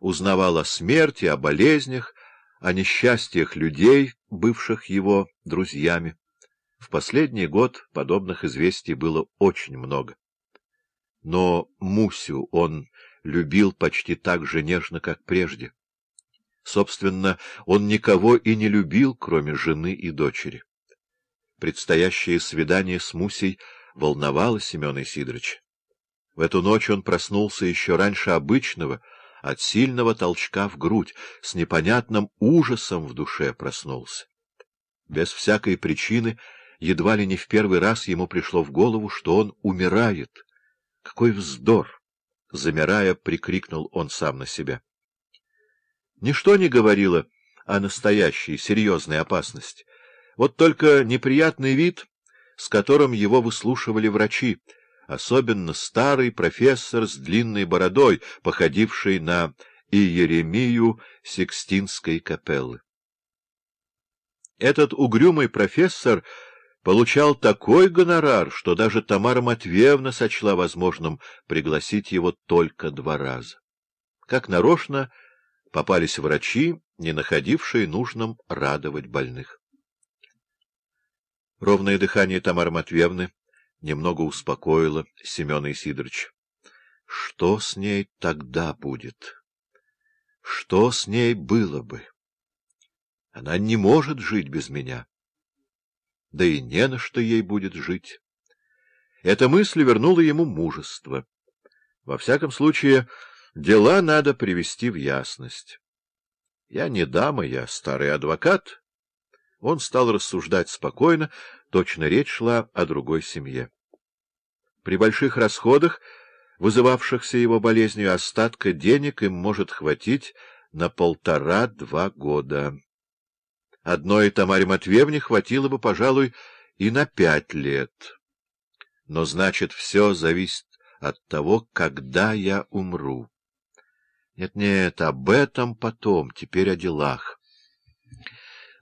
узнавал о смерти, о болезнях, о несчастьях людей, бывших его друзьями. В последний год подобных известий было очень много. Но Мусю он любил почти так же нежно, как прежде. Собственно, он никого и не любил, кроме жены и дочери. Предстоящее свидание с Мусей волновало Семена Сидоровича. В эту ночь он проснулся еще раньше обычного, от сильного толчка в грудь, с непонятным ужасом в душе проснулся. Без всякой причины, едва ли не в первый раз ему пришло в голову, что он умирает. Какой вздор! Замирая, прикрикнул он сам на себя. Ничто не говорило о настоящей, серьезной опасности. Вот только неприятный вид, с которым его выслушивали врачи, особенно старый профессор с длинной бородой, походивший на Иеремию Сикстинской капеллы. Этот угрюмый профессор получал такой гонорар, что даже Тамара Матвеевна сочла возможным пригласить его только два раза. Как нарочно попались врачи, не находившие нужным радовать больных. Ровное дыхание Тамары Матвеевны немного успокоило Семена Исидоровича. Что с ней тогда будет? Что с ней было бы? Она не может жить без меня. Да и не на что ей будет жить. Эта мысль вернула ему мужество. Во всяком случае, дела надо привести в ясность. Я не дама, я старый адвокат. Он стал рассуждать спокойно, точно речь шла о другой семье. При больших расходах, вызывавшихся его болезнью, остатка денег им может хватить на полтора-два года. Одной Тамаре Матвеевне хватило бы, пожалуй, и на пять лет. Но, значит, все зависит от того, когда я умру. Нет-нет, об этом потом, теперь о делах.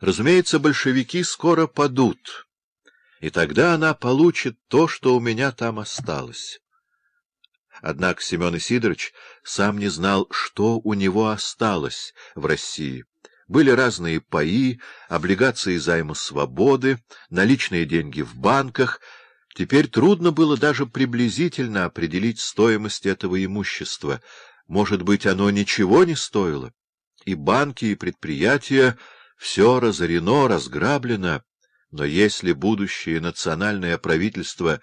Разумеется, большевики скоро падут, и тогда она получит то, что у меня там осталось. Однако Семен Исидорович сам не знал, что у него осталось в России. Были разные паи, облигации займа свободы, наличные деньги в банках. Теперь трудно было даже приблизительно определить стоимость этого имущества — может быть, оно ничего не стоило? И банки, и предприятия — все разорено, разграблено. Но если будущее национальное правительство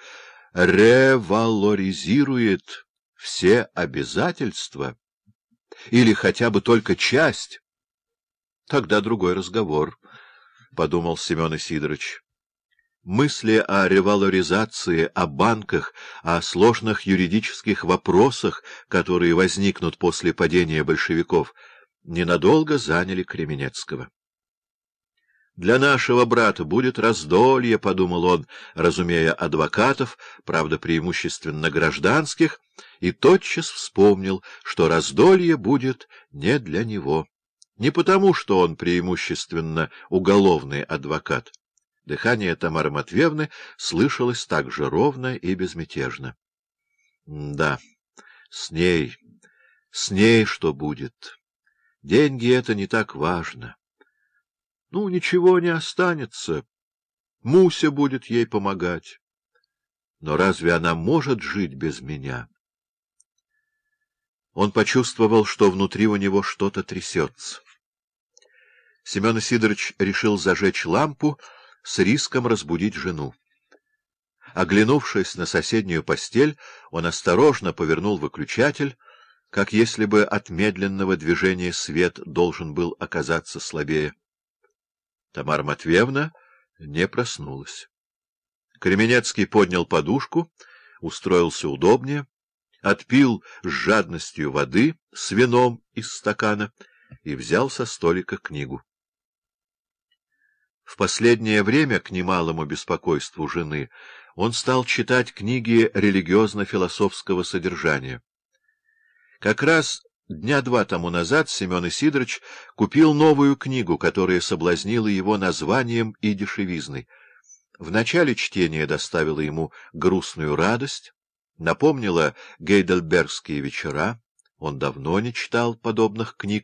ревалоризирует все обязательства, или хотя бы только часть, тогда другой разговор, — подумал Семен Исидорович. Мысли о ревалоризации, о банках, о сложных юридических вопросах, которые возникнут после падения большевиков, ненадолго заняли Кременецкого. «Для нашего брата будет раздолье», — подумал он, разумея адвокатов, правда, преимущественно гражданских, и тотчас вспомнил, что раздолье будет не для него. Не потому, что он преимущественно уголовный адвокат. Дыхание Тамары Матвеевны слышалось так же ровно и безмятежно. — Да, с ней, с ней что будет? Деньги — это не так важно. Ну, ничего не останется. Муся будет ей помогать. Но разве она может жить без меня? Он почувствовал, что внутри у него что-то трясется. Семен Сидорович решил зажечь лампу, с риском разбудить жену. Оглянувшись на соседнюю постель, он осторожно повернул выключатель, как если бы от медленного движения свет должен был оказаться слабее. Тамара Матвеевна не проснулась. Кременецкий поднял подушку, устроился удобнее, отпил с жадностью воды с вином из стакана и взял со столика книгу. В последнее время, к немалому беспокойству жены, он стал читать книги религиозно-философского содержания. Как раз дня два тому назад Семен Исидорович купил новую книгу, которая соблазнила его названием и дешевизной. В начале чтения доставила ему грустную радость, напомнила гейдельбергские вечера, Он давно не читал подобных книг,